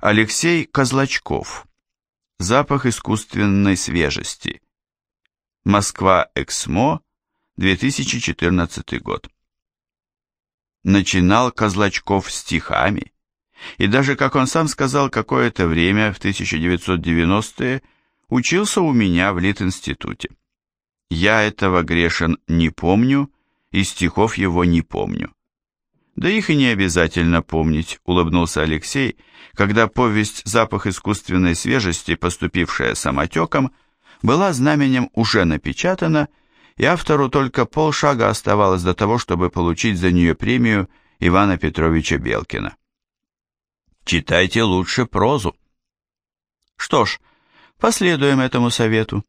Алексей Козлачков. Запах искусственной свежести. Москва, Эксмо, 2014 год. Начинал Козлачков стихами, и даже, как он сам сказал, какое-то время, в 1990-е, учился у меня в Литинституте. Я этого, Грешин, не помню, и стихов его не помню. Да их и не обязательно помнить, улыбнулся Алексей, когда повесть «Запах искусственной свежести», поступившая самотеком, была знаменем уже напечатана, и автору только полшага оставалось до того, чтобы получить за нее премию Ивана Петровича Белкина. Читайте лучше прозу. Что ж, последуем этому совету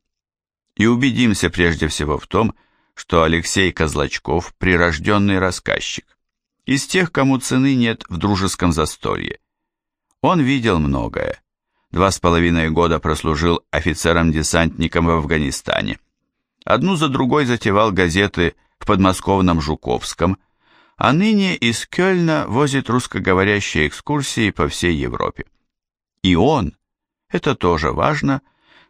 и убедимся прежде всего в том, что Алексей Козлачков – прирожденный рассказчик, из тех, кому цены нет в дружеском застолье. Он видел многое. Два с половиной года прослужил офицером-десантником в Афганистане. Одну за другой затевал газеты в подмосковном Жуковском, а ныне из Кёльна возит русскоговорящие экскурсии по всей Европе. И он, это тоже важно,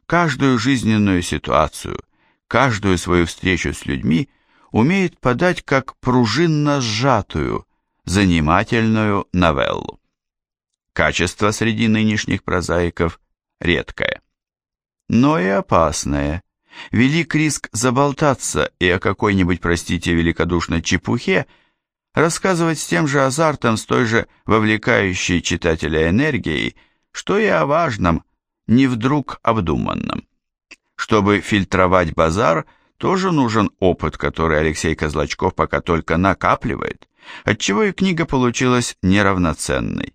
каждую жизненную ситуацию, каждую свою встречу с людьми умеет подать как пружинно сжатую, занимательную новеллу. Качество среди нынешних прозаиков редкое. Но и опасное. Велик риск заболтаться и о какой-нибудь, простите великодушно, чепухе рассказывать с тем же азартом, с той же вовлекающей читателя энергией, что и о важном, не вдруг обдуманном. Чтобы фильтровать базар, тоже нужен опыт, который Алексей Козлачков пока только накапливает, отчего и книга получилась неравноценной.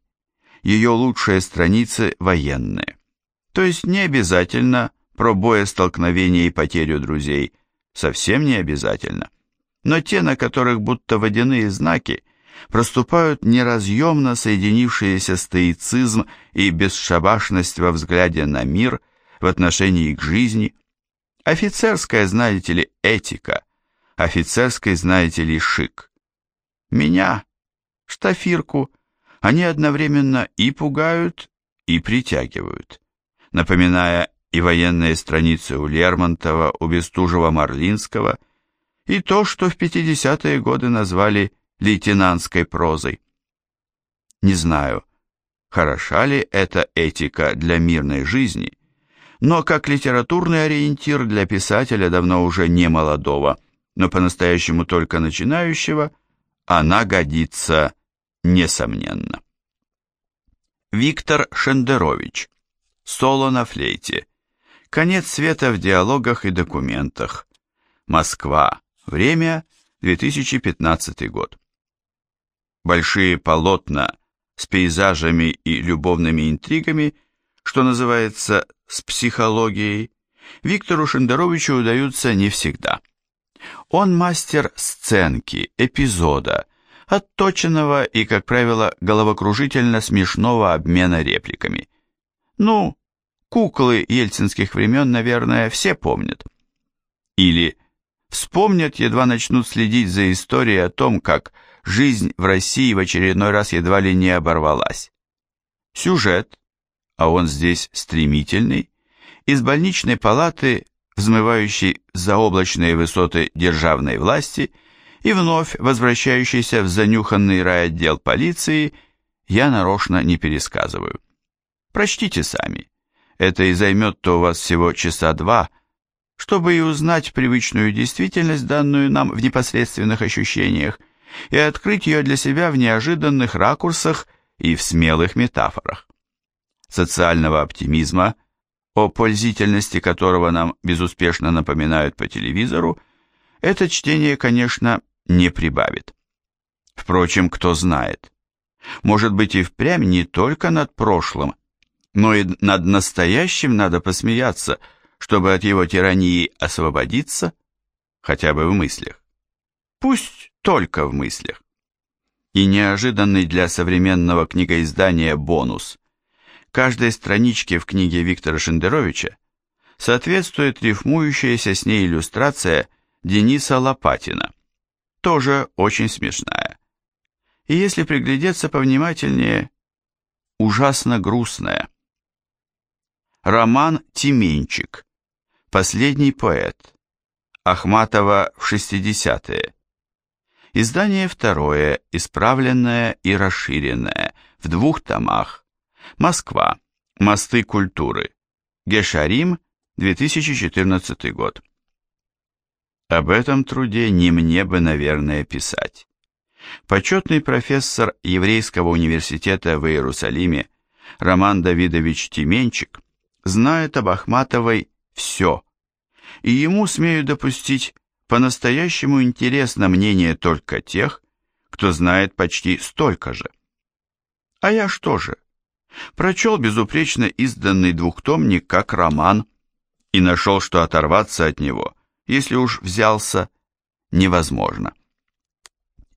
Ее лучшие страницы военные. То есть не обязательно про боестолкновение и потерю друзей, совсем не обязательно. Но те, на которых будто водяные знаки, проступают неразъемно соединившиеся стоицизм и бесшабашность во взгляде на мир, в отношении к жизни. Офицерская, знаете ли, этика, офицерской, знаете ли, шик. Меня, штафирку, они одновременно и пугают, и притягивают, напоминая и военные страницы у Лермонтова, у Бестужева-Марлинского, и то, что в 50-е годы назвали лейтенантской прозой. Не знаю, хороша ли эта этика для мирной жизни, но как литературный ориентир для писателя давно уже не молодого, но по-настоящему только начинающего, она годится несомненно. Виктор Шендерович. Соло на флейте. Конец света в диалогах и документах. Москва. Время 2015 год большие полотна с пейзажами и любовными интригами, что называется, с психологией, Виктору Шендеровичу удаются не всегда. Он мастер сценки, эпизода, отточенного и, как правило, головокружительно смешного обмена репликами. Ну, куклы ельцинских времен, наверное, все помнят. Или вспомнят, едва начнут следить за историей о том, как жизнь в России в очередной раз едва ли не оборвалась. Сюжет, а он здесь стремительный, из больничной палаты, взмывающей заоблачные высоты державной власти и вновь возвращающийся в занюханный райотдел полиции, я нарочно не пересказываю. Прочтите сами. Это и займет-то у вас всего часа два, чтобы и узнать привычную действительность, данную нам в непосредственных ощущениях, и открыть ее для себя в неожиданных ракурсах и в смелых метафорах. Социального оптимизма, о пользительности которого нам безуспешно напоминают по телевизору, это чтение, конечно, не прибавит. Впрочем, кто знает. Может быть и впрямь не только над прошлым, но и над настоящим надо посмеяться, чтобы от его тирании освободиться, хотя бы в мыслях. Пусть только в мыслях. И неожиданный для современного книгоиздания бонус. Каждой страничке в книге Виктора Шендеровича соответствует рифмующаяся с ней иллюстрация Дениса Лопатина, тоже очень смешная. И если приглядеться повнимательнее, ужасно грустная. Роман «Тименчик». Последний поэт. Ахматова в 60-е. Издание второе, исправленное и расширенное, в двух томах. Москва. Мосты культуры. Гешарим, 2014 год. Об этом труде не мне бы, наверное, писать. Почетный профессор Еврейского университета в Иерусалиме Роман Давидович Тименчик знает об Ахматовой все, и ему, смею допустить, по-настоящему интересно мнение только тех, кто знает почти столько же. А я что же? Прочел безупречно изданный двухтомник как роман и нашел, что оторваться от него, если уж взялся, невозможно.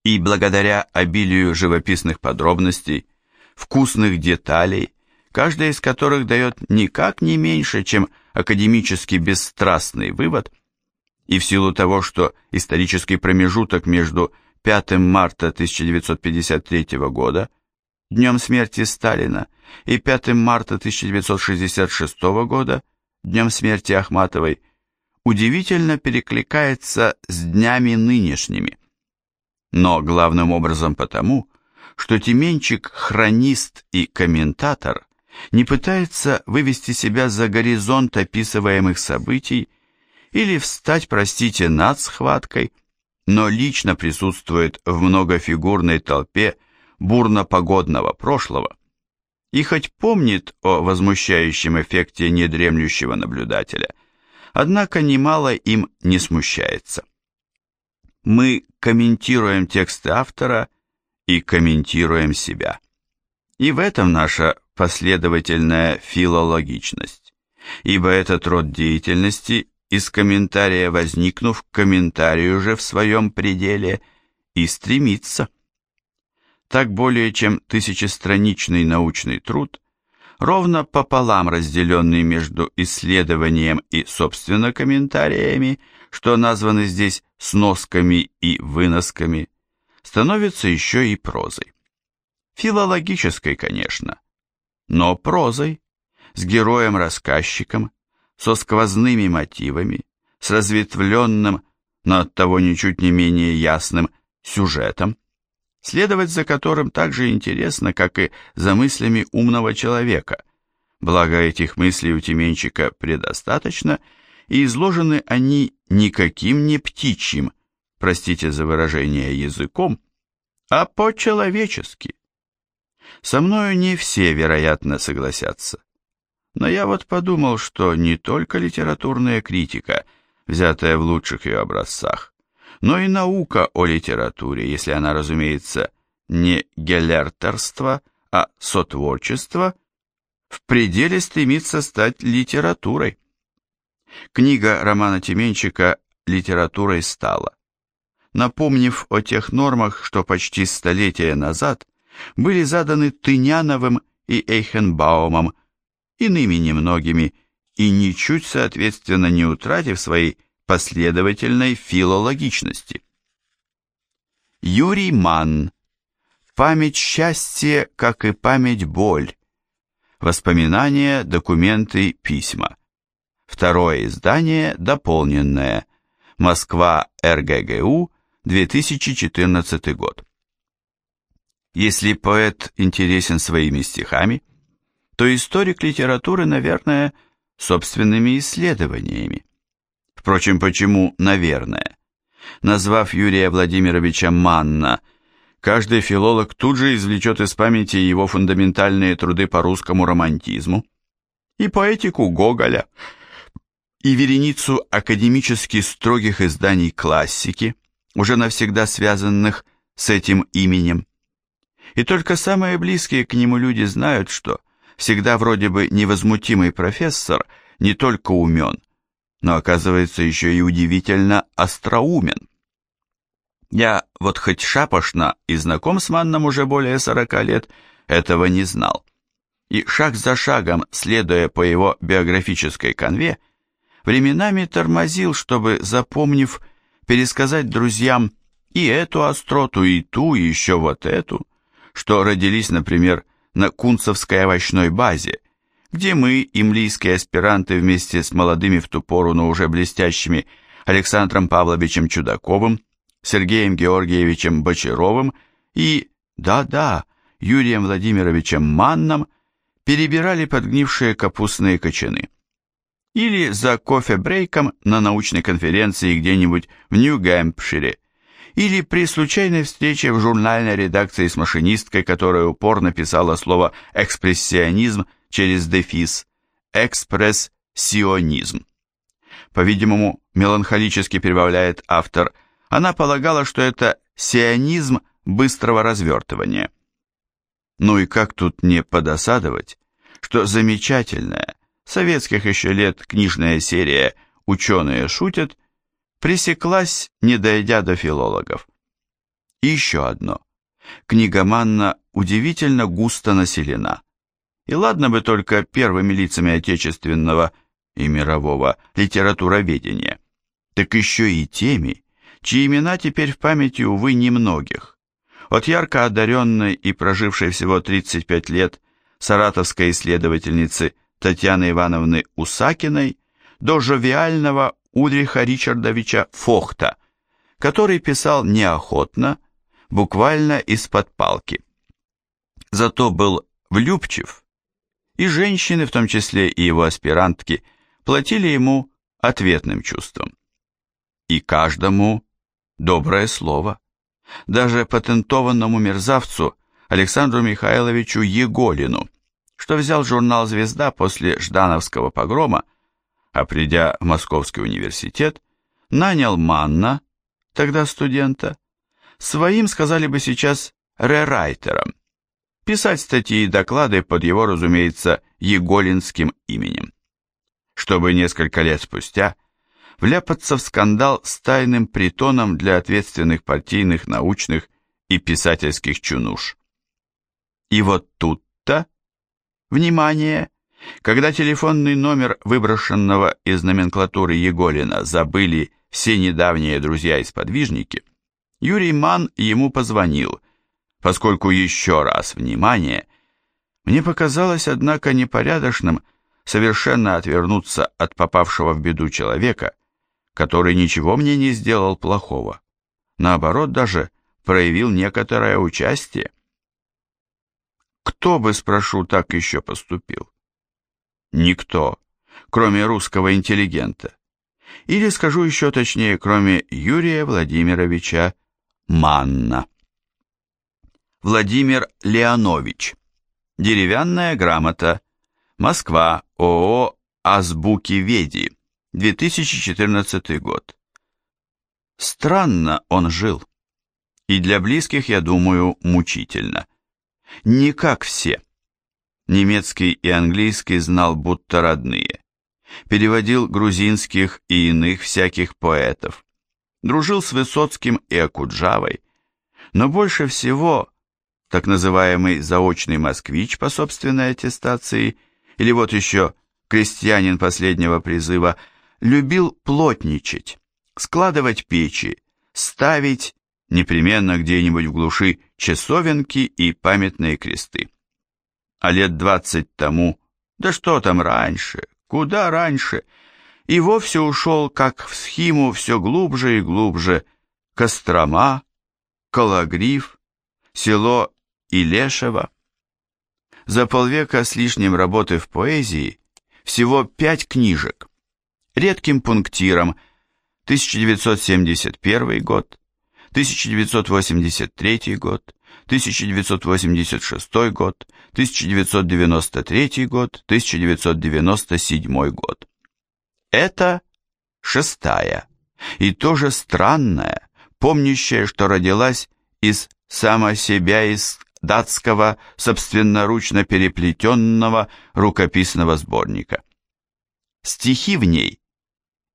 И благодаря обилию живописных подробностей, вкусных деталей, каждая из которых дает никак не меньше, чем академически бесстрастный вывод, и в силу того, что исторический промежуток между 5 марта 1953 года, днем смерти Сталина, и 5 марта 1966 года, днем смерти Ахматовой, удивительно перекликается с днями нынешними. Но главным образом потому, что Тименчик, хронист и комментатор, не пытается вывести себя за горизонт описываемых событий или встать, простите, над схваткой, но лично присутствует в многофигурной толпе бурно-погодного прошлого и хоть помнит о возмущающем эффекте недремлющего наблюдателя, однако немало им не смущается. Мы комментируем тексты автора и комментируем себя. И в этом наша последовательная филологичность, ибо этот род деятельности из комментария возникнув к комментарию же в своем пределе и стремится. Так более чем тысячестраничный научный труд, ровно пополам разделенный между исследованием и, собственно, комментариями, что названы здесь сносками и выносками, становится еще и прозой. Филологической, конечно, но прозой, с героем-рассказчиком, со сквозными мотивами, с разветвленным, но оттого ничуть не менее ясным сюжетом, следовать за которым так же интересно, как и за мыслями умного человека, благо этих мыслей у Тименчика предостаточно, и изложены они никаким не птичьим, простите за выражение языком, а по-человечески. Со мною не все, вероятно, согласятся. Но я вот подумал, что не только литературная критика, взятая в лучших ее образцах, но и наука о литературе, если она, разумеется, не гелертерство, а сотворчество, в пределе стремится стать литературой. Книга Романа Тименчика литературой стала, напомнив о тех нормах, что почти столетия назад были заданы Тыняновым и Эйхенбаумом, иными немногими, и ничуть, соответственно, не утратив своей последовательной филологичности. Юрий Манн. Память счастья, как и память боль. Воспоминания, документы, письма. Второе издание, дополненное. Москва, РГГУ, 2014 год. Если поэт интересен своими стихами, то историк литературы, наверное, собственными исследованиями. Впрочем, почему «наверное»? Назвав Юрия Владимировича Манна, каждый филолог тут же извлечет из памяти его фундаментальные труды по русскому романтизму и поэтику Гоголя, и вереницу академически строгих изданий классики, уже навсегда связанных с этим именем. И только самые близкие к нему люди знают, что всегда вроде бы невозмутимый профессор не только умен, но оказывается еще и удивительно остроумен. Я вот хоть шапошно и знаком с Манном уже более сорока лет, этого не знал. И шаг за шагом, следуя по его биографической конве, временами тормозил, чтобы, запомнив, пересказать друзьям и эту остроту, и ту, и еще вот эту, что родились, например, на Кунцевской овощной базе, где мы, имлийские аспиранты, вместе с молодыми в ту пору, но уже блестящими Александром Павловичем Чудаковым, Сергеем Георгиевичем Бочаровым и, да-да, Юрием Владимировичем Манном перебирали подгнившие капустные кочаны. Или за кофе-брейком на научной конференции где-нибудь в Нью-Гэмпшире, или при случайной встрече в журнальной редакции с машинисткой, которая упорно писала слово «экспрессионизм» через дефис «экспрессионизм». По-видимому, меланхолически прибавляет автор, она полагала, что это сионизм быстрого развертывания. Ну и как тут не подосадовать, что замечательная, советских еще лет книжная серия «Ученые шутят» пресеклась, не дойдя до филологов. И еще одно. Книга Манна удивительно густо населена. И ладно бы только первыми лицами отечественного и мирового литературоведения, так еще и теми, чьи имена теперь в памяти, увы, немногих. От ярко одаренной и прожившей всего 35 лет саратовской исследовательницы Татьяны Ивановны Усакиной до жовиального Ульриха Ричардовича Фохта, который писал неохотно, буквально из-под палки. Зато был влюбчив, и женщины, в том числе и его аспирантки, платили ему ответным чувством. И каждому доброе слово. Даже патентованному мерзавцу Александру Михайловичу Еголину, что взял журнал «Звезда» после Ждановского погрома, а придя в Московский университет, нанял Манна, тогда студента, своим, сказали бы сейчас, рерайтером, писать статьи и доклады под его, разумеется, еголинским именем. Чтобы несколько лет спустя вляпаться в скандал с тайным притоном для ответственных партийных, научных и писательских чунуш. И вот тут-то, внимание, когда телефонный номер выброшенного из номенклатуры Еголина забыли все недавние друзья и сподвижники, Юрий Ман ему позвонил, поскольку еще раз, внимание, мне показалось, однако, непорядочным совершенно отвернуться от попавшего в беду человека, который ничего мне не сделал плохого, наоборот, даже проявил некоторое участие. Кто бы, спрошу, так еще поступил? Никто, кроме русского интеллигента. Или, скажу еще точнее, кроме Юрия Владимировича Манна. Владимир Леонович. Деревянная грамота. Москва. ООО «Азбуки Веди». 2014 год. Странно он жил. И для близких, я думаю, мучительно. Не как все. Немецкий и английский знал будто родные. Переводил грузинских и иных всяких поэтов. Дружил с Высоцким и Акуджавой. Но больше всего так называемый заочный москвич по собственной аттестации, или вот еще крестьянин последнего призыва, любил плотничать, складывать печи, ставить непременно где-нибудь в глуши часовенки и памятные кресты. А лет двадцать тому, да что там раньше, куда раньше, и вовсе ушел, как в схиму, все глубже и глубже, Кострома, Кологрив, село Илешево. За полвека с лишним работы в поэзии всего пять книжек. Редким пунктиром 1971 год, 1983 год, 1986 год, 1993 год, 1997 год. Это шестая, и тоже странная, помнящая, что родилась из сама себя из датского собственноручно переплетенного рукописного сборника. Стихи в ней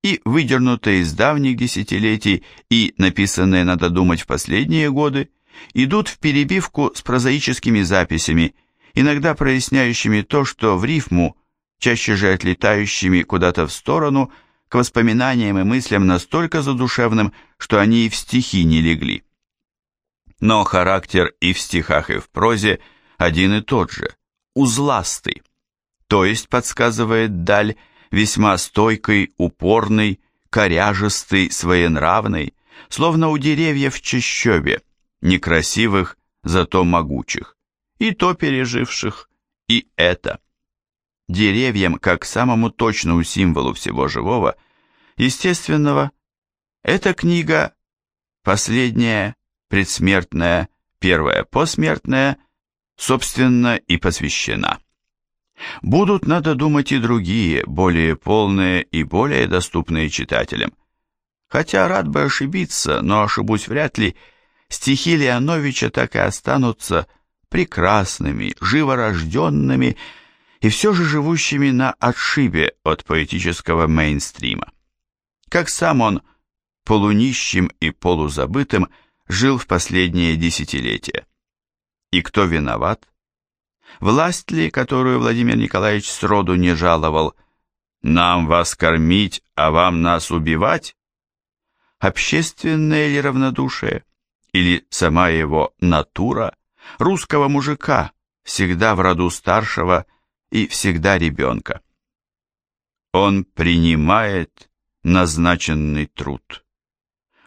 и выдернутые из давних десятилетий, и написанные, надо думать, в последние годы, идут в перебивку с прозаическими записями, иногда проясняющими то, что в рифму, чаще же отлетающими куда-то в сторону, к воспоминаниям и мыслям настолько задушевным, что они и в стихи не легли. Но характер и в стихах, и в прозе один и тот же, узластый, то есть, подсказывает Даль, весьма стойкий, упорный, коряжистый, своенравный, словно у деревьев в чащобе, некрасивых, зато могучих, и то переживших, и это. Деревьям, как самому точному символу всего живого, естественного, эта книга, последняя, предсмертная, первая посмертная, собственно, и посвящена. Будут, надо думать, и другие, более полные и более доступные читателям. Хотя рад бы ошибиться, но ошибусь вряд ли, стихи Леоновича так и останутся прекрасными, живорожденными и все же живущими на отшибе от поэтического мейнстрима. Как сам он, полунищим и полузабытым, жил в последние десятилетия. И кто виноват? Власть ли, которую Владимир Николаевич сроду не жаловал, нам вас кормить, а вам нас убивать? Общественное ли равнодушие? Или сама его натура русского мужика, всегда в роду старшего и всегда ребенка? Он принимает назначенный труд.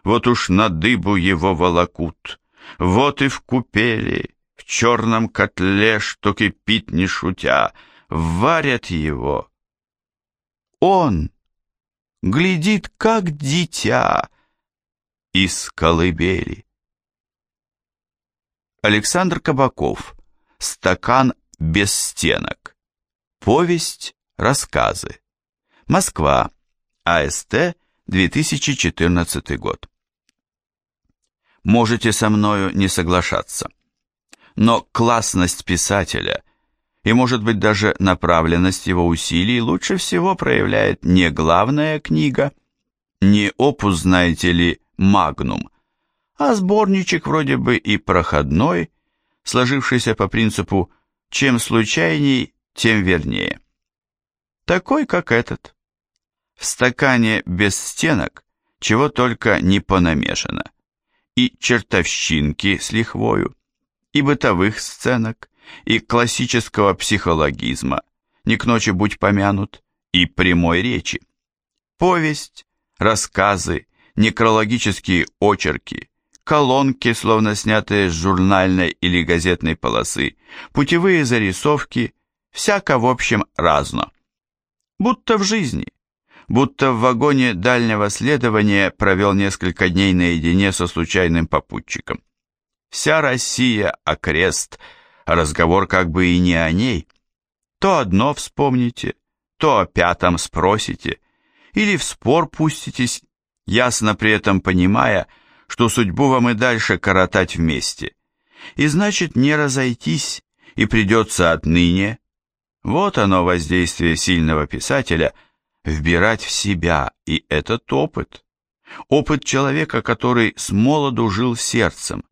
Вот уж на дыбу его волокут, вот и в купели, в черном котле, что кипит не шутя, варят его. Он глядит, как дитя, из колыбели. Александр Кабаков. Стакан без стенок. Повесть, рассказы. Москва. АСТ, 2014 год. Можете со мною не соглашаться но классность писателя и, может быть, даже направленность его усилий лучше всего проявляет не главная книга, не опус, знаете ли, магнум, а сборничек вроде бы и проходной, сложившийся по принципу «чем случайней, тем вернее». Такой, как этот. В стакане без стенок чего только не понамешано. И чертовщинки с лихвою, и бытовых сценок, и классического психологизма, не к ночи будь помянут, и прямой речи. Повесть, рассказы, некрологические очерки, колонки, словно снятые с журнальной или газетной полосы, путевые зарисовки, всяко в общем разно. Будто в жизни, будто в вагоне дальнего следования провел несколько дней наедине со случайным попутчиком. Вся Россия окрест, а разговор как бы и не о ней. То одно вспомните, то о пятом спросите, или в спор пуститесь, ясно при этом понимая, что судьбу вам и дальше коротать вместе. И значит не разойтись, и придется отныне, вот оно воздействие сильного писателя, вбирать в себя и этот опыт. Опыт человека, который с молоду жил сердцем,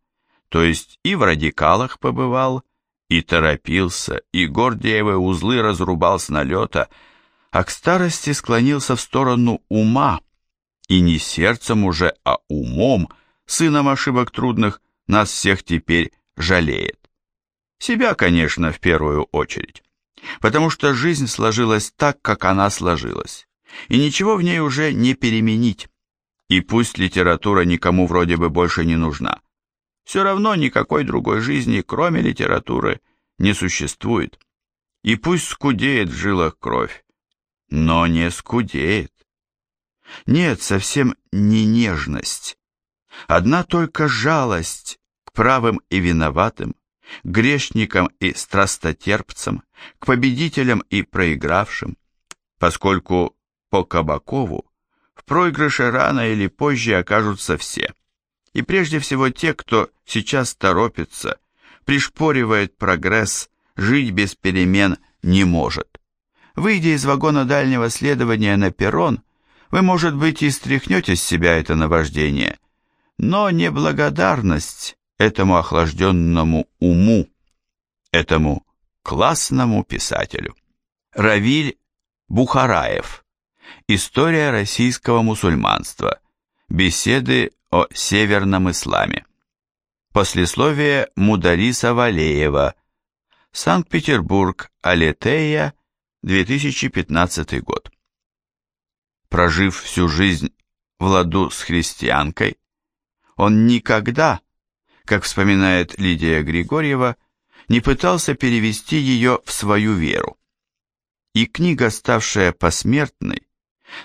то есть и в радикалах побывал, и торопился, и Гордиевы узлы разрубал с налета, а к старости склонился в сторону ума, и не сердцем уже, а умом, сыном ошибок трудных, нас всех теперь жалеет. Себя, конечно, в первую очередь, потому что жизнь сложилась так, как она сложилась, и ничего в ней уже не переменить, и пусть литература никому вроде бы больше не нужна, все равно никакой другой жизни, кроме литературы, не существует. И пусть скудеет в жилах кровь, но не скудеет. Нет, совсем не нежность. Одна только жалость к правым и виноватым, грешникам и страстотерпцам, к победителям и проигравшим, поскольку по Кабакову в проигрыше рано или позже окажутся все и прежде всего те, кто сейчас торопится, пришпоривает прогресс, жить без перемен не может. Выйдя из вагона дальнего следования на перрон, вы, может быть, и стряхнете с себя это наваждение, но неблагодарность этому охлажденному уму, этому классному писателю. Равиль Бухараев. История российского мусульманства. Беседы о северном исламе. Послесловие Мудариса Валеева. Санкт-Петербург, Алетея, 2015 год. Прожив всю жизнь в ладу с христианкой, он никогда, как вспоминает Лидия Григорьева, не пытался перевести ее в свою веру. И книга, ставшая посмертной,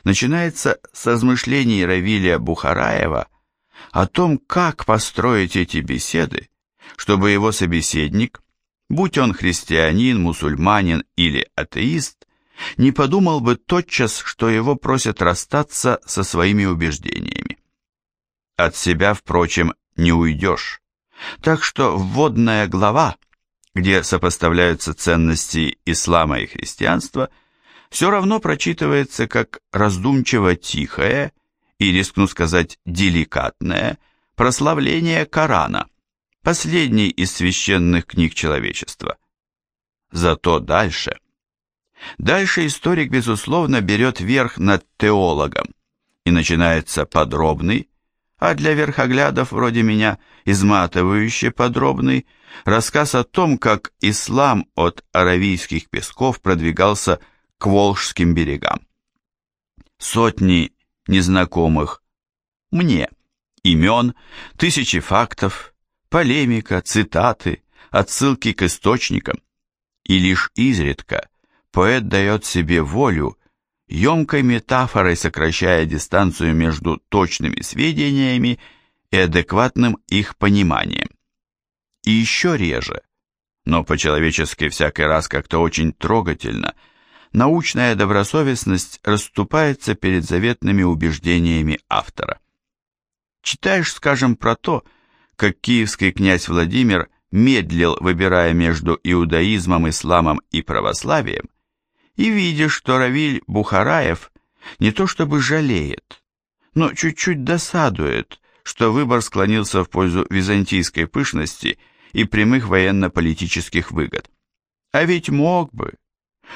начинается с размышлений Равилия Бухараева о том, как построить эти беседы, чтобы его собеседник, будь он христианин, мусульманин или атеист, не подумал бы тотчас, что его просят расстаться со своими убеждениями. От себя, впрочем, не уйдешь. Так что вводная глава, где сопоставляются ценности ислама и христианства, все равно прочитывается как раздумчиво тихое и, рискну сказать, деликатное прославление Корана, последней из священных книг человечества. Зато дальше. Дальше историк, безусловно, берет верх над теологом, и начинается подробный, а для верхоглядов вроде меня изматывающе подробный, рассказ о том, как ислам от аравийских песков продвигался к Волжским берегам. Сотни незнакомых мне имен, тысячи фактов, полемика, цитаты, отсылки к источникам, и лишь изредка поэт дает себе волю, емкой метафорой сокращая дистанцию между точными сведениями и адекватным их пониманием. И еще реже, но по-человечески всякий раз как-то очень трогательно, научная добросовестность расступается перед заветными убеждениями автора. Читаешь, скажем, про то, как киевский князь Владимир медлил, выбирая между иудаизмом, исламом и православием, и видишь, что Равиль Бухараев не то чтобы жалеет, но чуть-чуть досадует, что выбор склонился в пользу византийской пышности и прямых военно-политических выгод. А ведь мог бы,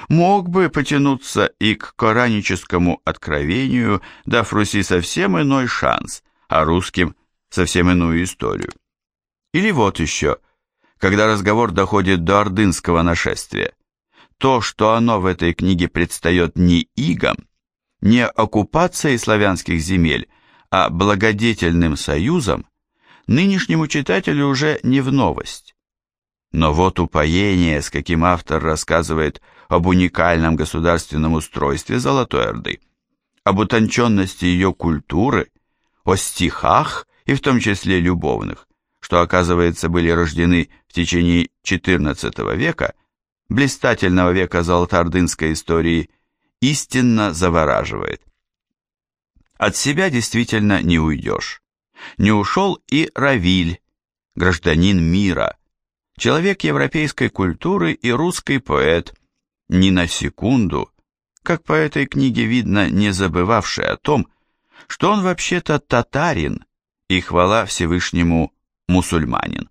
мог бы потянуться и к кораническому откровению, дав Руси совсем иной шанс, а русским совсем иную историю. Или вот еще, когда разговор доходит до ордынского нашествия, то, что оно в этой книге предстает не игом, не оккупацией славянских земель, а благодетельным союзом, нынешнему читателю уже не в новость. Но вот упоение, с каким автор рассказывает об уникальном государственном устройстве Золотой Орды, об утонченности ее культуры, о стихах и в том числе любовных, что, оказывается, были рождены в течение XIV века, блистательного века золотоордынской истории, истинно завораживает. От себя действительно не уйдешь. Не ушел и Равиль, гражданин мира, человек европейской культуры и русский поэт, ни на секунду, как по этой книге видно, не забывавший о том, что он вообще-то татарин и хвала Всевышнему мусульманин.